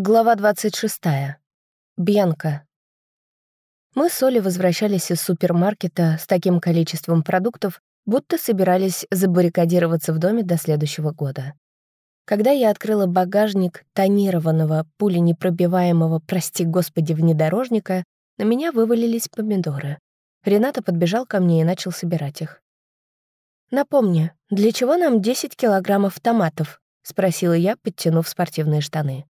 Глава 26. Бьянка. Мы с Олей возвращались из супермаркета с таким количеством продуктов, будто собирались забаррикадироваться в доме до следующего года. Когда я открыла багажник тонированного, пуленепробиваемого, прости господи, внедорожника, на меня вывалились помидоры. Рената подбежал ко мне и начал собирать их. «Напомни, для чего нам 10 килограммов томатов?» — спросила я, подтянув спортивные штаны.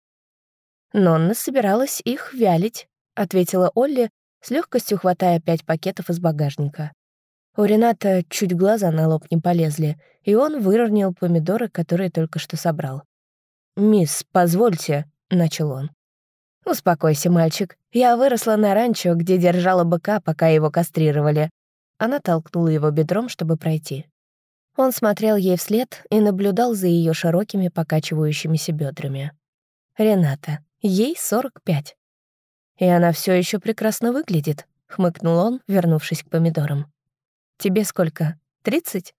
«Нонна собиралась их вялить», — ответила Олли, с легкостью хватая пять пакетов из багажника. У Рената чуть глаза на лоб не полезли, и он выровнял помидоры, которые только что собрал. «Мисс, позвольте», — начал он. «Успокойся, мальчик. Я выросла на ранчо, где держала быка, пока его кастрировали». Она толкнула его бедром, чтобы пройти. Он смотрел ей вслед и наблюдал за ее широкими покачивающимися бедрами. «Рената, Ей 45. И она все еще прекрасно выглядит, хмыкнул он, вернувшись к помидорам. Тебе сколько? 30?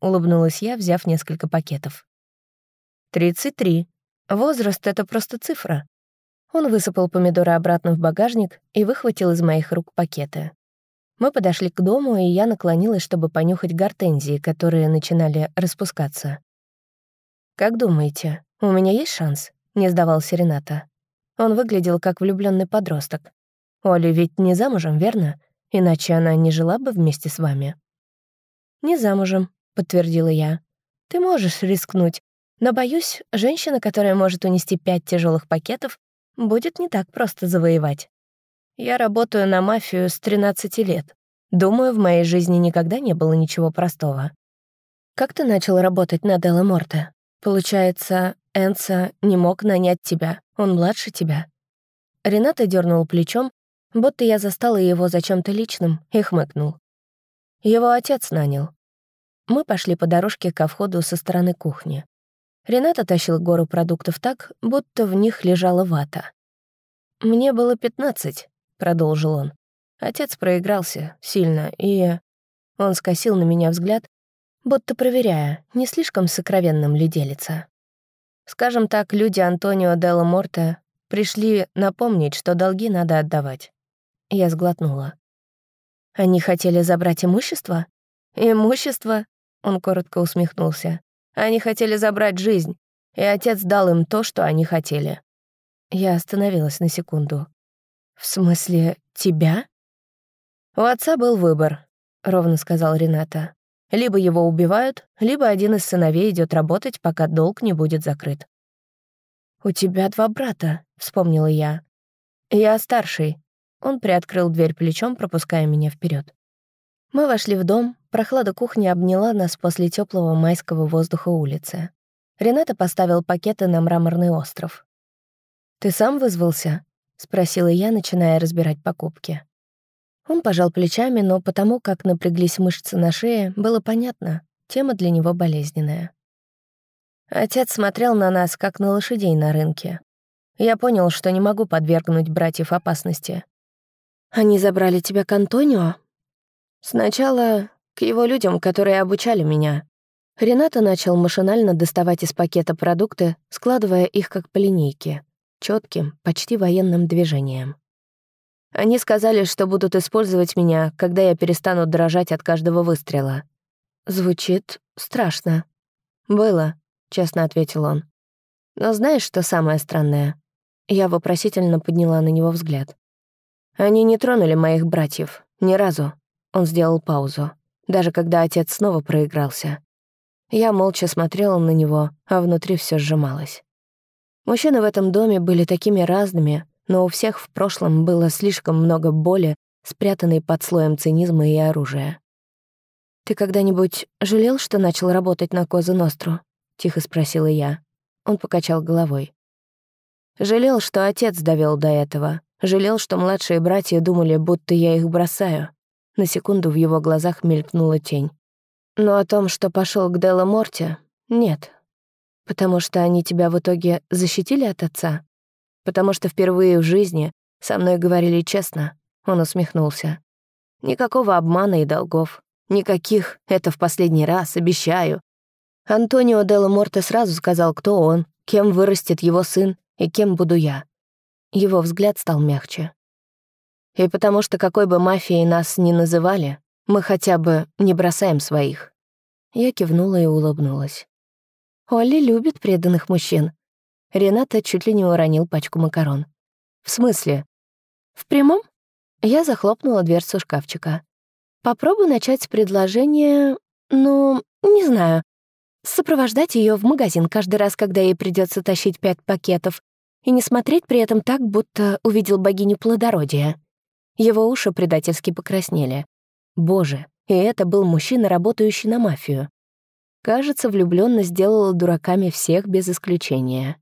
Улыбнулась я, взяв несколько пакетов. 33. Возраст — это просто цифра. Он высыпал помидоры обратно в багажник и выхватил из моих рук пакеты. Мы подошли к дому, и я наклонилась, чтобы понюхать гортензии, которые начинали распускаться. «Как думаете, у меня есть шанс?» — не сдавался Рената. Он выглядел как влюбленный подросток. Оля ведь не замужем, верно? Иначе она не жила бы вместе с вами. «Не замужем», — подтвердила я. «Ты можешь рискнуть, но, боюсь, женщина, которая может унести пять тяжелых пакетов, будет не так просто завоевать. Я работаю на мафию с 13 лет. Думаю, в моей жизни никогда не было ничего простого. Как ты начал работать на Делла Морте? Получается, Энса не мог нанять тебя, он младше тебя». Рената дернул плечом, будто я застала его за чем то личным, и хмыкнул. Его отец нанял. Мы пошли по дорожке ко входу со стороны кухни. Рената тащил гору продуктов так, будто в них лежала вата. «Мне было пятнадцать», — продолжил он. Отец проигрался сильно, и... Он скосил на меня взгляд, будто проверяя, не слишком сокровенным ли делится. Скажем так, люди Антонио Делла Морте пришли напомнить, что долги надо отдавать. Я сглотнула. Они хотели забрать имущество? Имущество? Он коротко усмехнулся. Они хотели забрать жизнь, и отец дал им то, что они хотели. Я остановилась на секунду. «В смысле, тебя?» «У отца был выбор», — ровно сказал Рената. Либо его убивают, либо один из сыновей идет работать, пока долг не будет закрыт. «У тебя два брата», — вспомнила я. «Я старший». Он приоткрыл дверь плечом, пропуская меня вперед. Мы вошли в дом, прохлада кухни обняла нас после теплого майского воздуха улицы. Рената поставил пакеты на мраморный остров. «Ты сам вызвался?» — спросила я, начиная разбирать покупки. Он пожал плечами, но потому, как напряглись мышцы на шее, было понятно, тема для него болезненная. Отец смотрел на нас, как на лошадей на рынке. Я понял, что не могу подвергнуть братьев опасности. «Они забрали тебя к Антонио?» «Сначала к его людям, которые обучали меня». Рената начал машинально доставать из пакета продукты, складывая их как по линейке, четким, почти военным движением. Они сказали, что будут использовать меня, когда я перестану дрожать от каждого выстрела. Звучит страшно. Было, честно ответил он. Но знаешь, что самое странное? Я вопросительно подняла на него взгляд. Они не тронули моих братьев. Ни разу. Он сделал паузу. Даже когда отец снова проигрался. Я молча смотрела на него, а внутри все сжималось. Мужчины в этом доме были такими разными, но у всех в прошлом было слишком много боли, спрятанной под слоем цинизма и оружия. «Ты когда-нибудь жалел, что начал работать на Козу Ностру?» — тихо спросила я. Он покачал головой. «Жалел, что отец довел до этого. Жалел, что младшие братья думали, будто я их бросаю». На секунду в его глазах мелькнула тень. «Но о том, что пошел к Делла Морте, нет. Потому что они тебя в итоге защитили от отца?» Потому что впервые в жизни со мной говорили честно. Он усмехнулся. Никакого обмана и долгов. Никаких, это в последний раз, обещаю. Антонио Делла Морте сразу сказал, кто он, кем вырастет его сын, и кем буду я. Его взгляд стал мягче. И потому что какой бы мафией нас ни называли, мы хотя бы не бросаем своих. Я кивнула и улыбнулась. Олли любит преданных мужчин. Рената чуть ли не уронил пачку макарон. В смысле? В прямом? Я захлопнула дверцу шкафчика. Попробуй начать с предложения, ну, не знаю, сопровождать ее в магазин каждый раз, когда ей придется тащить пять пакетов, и не смотреть при этом так, будто увидел богиню плодородия. Его уши предательски покраснели. Боже, и это был мужчина, работающий на мафию. Кажется, влюблённость сделала дураками всех без исключения.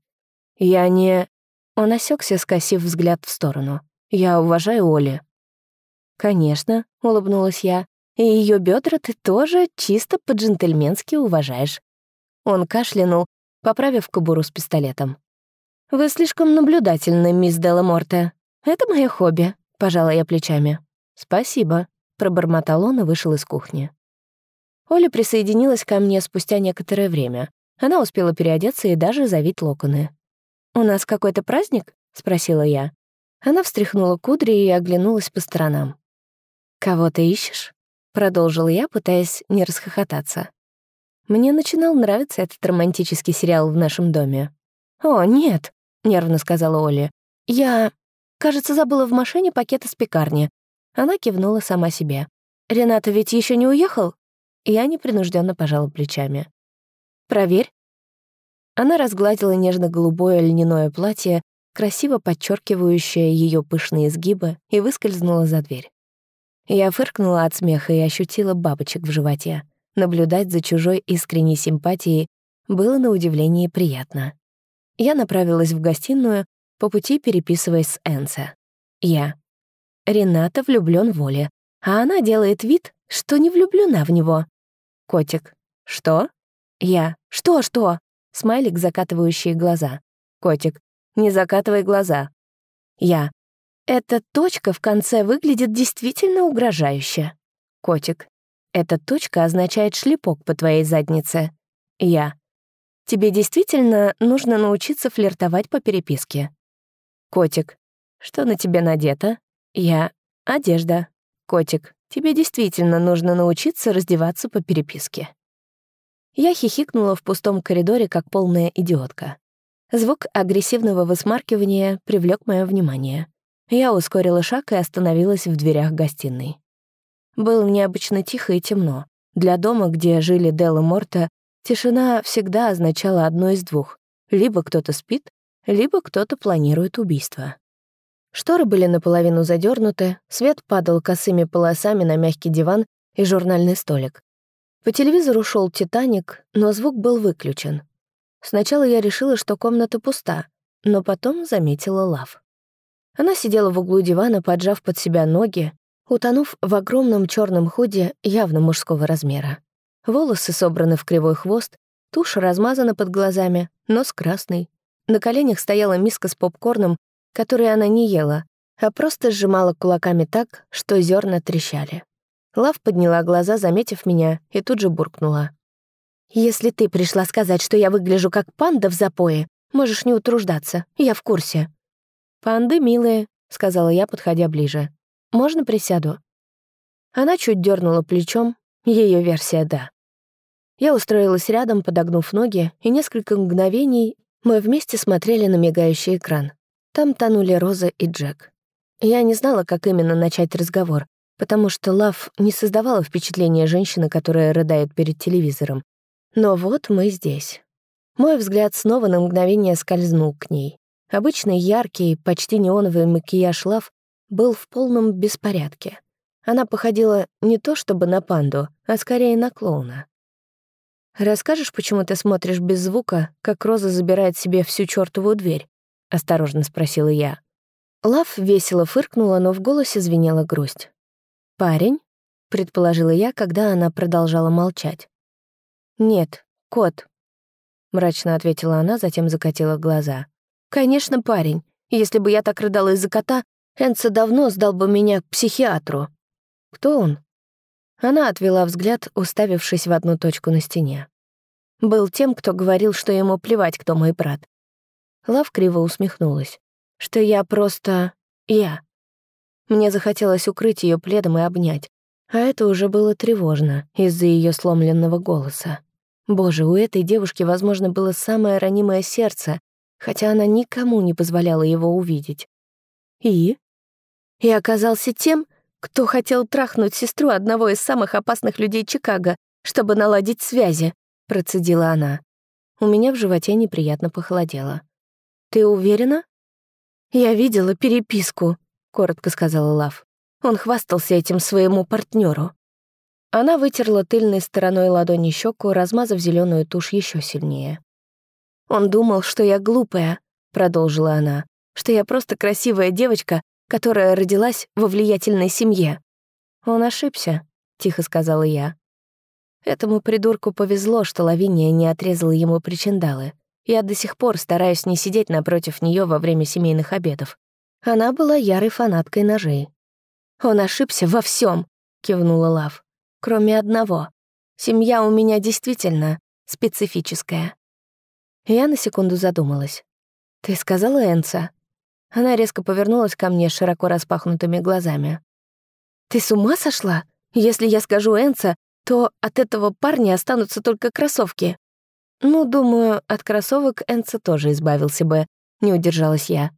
Я не... Он осекся, скосив взгляд в сторону. Я уважаю Оли. «Конечно», — улыбнулась я, «и ее бедра ты тоже чисто по-джентльменски уважаешь». Он кашлянул, поправив кобуру с пистолетом. «Вы слишком наблюдательны, мисс Делламорте. Это мое хобби», — пожала я плечами. «Спасибо», — пробормотал он и вышел из кухни. Оля присоединилась ко мне спустя некоторое время. Она успела переодеться и даже завить локоны. «У нас какой-то праздник?» — спросила я. Она встряхнула кудри и оглянулась по сторонам. «Кого ты ищешь?» — продолжил я, пытаясь не расхохотаться. Мне начинал нравиться этот романтический сериал в нашем доме. «О, нет», — нервно сказала Оля. «Я, кажется, забыла в машине пакет из пекарни». Она кивнула сама себе. «Рената ведь еще не уехал?» Я непринужденно пожала плечами. «Проверь». Она разгладила нежно-голубое льняное платье, красиво подчеркивающее ее пышные изгибы, и выскользнула за дверь. Я фыркнула от смеха и ощутила бабочек в животе. Наблюдать за чужой искренней симпатией было на удивление приятно. Я направилась в гостиную, по пути переписываясь с Энсе. Я. Рената влюблён в Оле, а она делает вид, что не влюблена в него. Котик. Что? Я. Что-что? Смайлик, закатывающий глаза. Котик. Не закатывай глаза. Я. Эта точка в конце выглядит действительно угрожающе. Котик. Эта точка означает шлепок по твоей заднице. Я. Тебе действительно нужно научиться флиртовать по переписке. Котик. Что на тебе надето? Я. Одежда. Котик. Тебе действительно нужно научиться раздеваться по переписке. Я хихикнула в пустом коридоре, как полная идиотка. Звук агрессивного высмаркивания привлек мое внимание. Я ускорила шаг и остановилась в дверях гостиной. Было необычно тихо и темно. Для дома, где жили Дел и Морта, тишина всегда означала одно из двух. Либо кто-то спит, либо кто-то планирует убийство. Шторы были наполовину задернуты, свет падал косыми полосами на мягкий диван и журнальный столик. По телевизору шел «Титаник», но звук был выключен. Сначала я решила, что комната пуста, но потом заметила Лав. Она сидела в углу дивана, поджав под себя ноги, утонув в огромном черном худе явно мужского размера. Волосы собраны в кривой хвост, тушь размазана под глазами, нос красный. На коленях стояла миска с попкорном, который она не ела, а просто сжимала кулаками так, что зерна трещали. Лав подняла глаза, заметив меня, и тут же буркнула. «Если ты пришла сказать, что я выгляжу как панда в запое, можешь не утруждаться, я в курсе». «Панды милые», — сказала я, подходя ближе. «Можно присяду?» Она чуть дернула плечом, ее версия «да». Я устроилась рядом, подогнув ноги, и несколько мгновений мы вместе смотрели на мигающий экран. Там тонули Роза и Джек. Я не знала, как именно начать разговор, потому что Лав не создавала впечатления женщины, которая рыдает перед телевизором. Но вот мы здесь. Мой взгляд снова на мгновение скользнул к ней. Обычный яркий, почти неоновый макияж Лав был в полном беспорядке. Она походила не то чтобы на панду, а скорее на клоуна. «Расскажешь, почему ты смотришь без звука, как Роза забирает себе всю чёртову дверь?» — осторожно спросила я. Лав весело фыркнула, но в голосе звенела грусть. «Парень?» — предположила я, когда она продолжала молчать. «Нет, кот», — мрачно ответила она, затем закатила глаза. «Конечно, парень. Если бы я так рыдала из-за кота, Энце давно сдал бы меня к психиатру». «Кто он?» Она отвела взгляд, уставившись в одну точку на стене. Был тем, кто говорил, что ему плевать, кто мой брат. Лав криво усмехнулась. «Что я просто... я». Мне захотелось укрыть ее пледом и обнять, а это уже было тревожно из-за ее сломленного голоса. Боже, у этой девушки, возможно, было самое ранимое сердце, хотя она никому не позволяла его увидеть. И? И оказался тем, кто хотел трахнуть сестру одного из самых опасных людей Чикаго, чтобы наладить связи, процедила она. У меня в животе неприятно похолодело. «Ты уверена?» «Я видела переписку», — коротко сказала Лав. Он хвастался этим своему партнеру. Она вытерла тыльной стороной ладони щеку, размазав зеленую тушь еще сильнее. «Он думал, что я глупая», — продолжила она, «что я просто красивая девочка, которая родилась во влиятельной семье». «Он ошибся», — тихо сказала я. Этому придурку повезло, что Лавиния не отрезала ему причиндалы. Я до сих пор стараюсь не сидеть напротив нее во время семейных обедов. Она была ярой фанаткой ножей. «Он ошибся во всем, кивнула Лав. «Кроме одного. Семья у меня действительно специфическая». Я на секунду задумалась. «Ты сказала Энца?» Она резко повернулась ко мне широко распахнутыми глазами. «Ты с ума сошла? Если я скажу Энца, то от этого парня останутся только кроссовки». «Ну, думаю, от кроссовок Энца тоже избавился бы», — не удержалась я.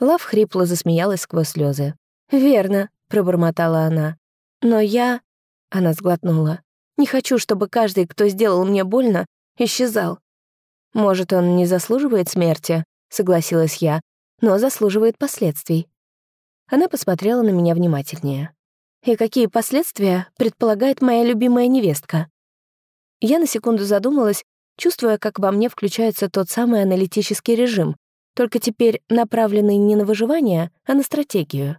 Лав хрипло засмеялась сквозь слезы. «Верно пробормотала она. «Но я...» — она сглотнула. «Не хочу, чтобы каждый, кто сделал мне больно, исчезал. Может, он не заслуживает смерти?» — согласилась я, «но заслуживает последствий». Она посмотрела на меня внимательнее. «И какие последствия предполагает моя любимая невестка?» Я на секунду задумалась, чувствуя, как во мне включается тот самый аналитический режим, только теперь направленный не на выживание, а на стратегию.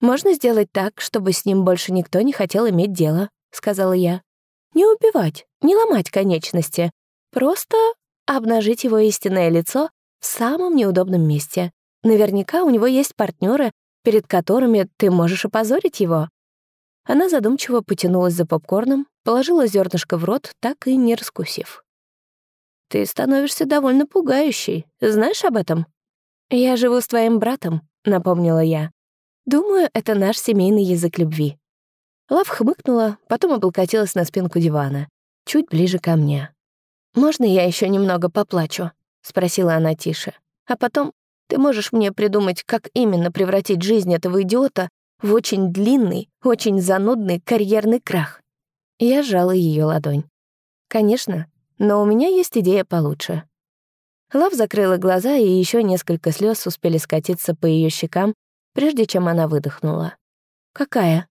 «Можно сделать так, чтобы с ним больше никто не хотел иметь дело», — сказала я. «Не убивать, не ломать конечности. Просто обнажить его истинное лицо в самом неудобном месте. Наверняка у него есть партнеры, перед которыми ты можешь опозорить его». Она задумчиво потянулась за попкорном, положила зернышко в рот, так и не раскусив. «Ты становишься довольно пугающей. Знаешь об этом?» «Я живу с твоим братом», — напомнила я. Думаю, это наш семейный язык любви». Лав хмыкнула, потом облокотилась на спинку дивана, чуть ближе ко мне. «Можно я еще немного поплачу?» — спросила она тише. «А потом ты можешь мне придумать, как именно превратить жизнь этого идиота в очень длинный, очень занудный карьерный крах». Я сжала ее ладонь. «Конечно, но у меня есть идея получше». Лав закрыла глаза, и еще несколько слез успели скатиться по ее щекам, прежде чем она выдохнула. «Какая?»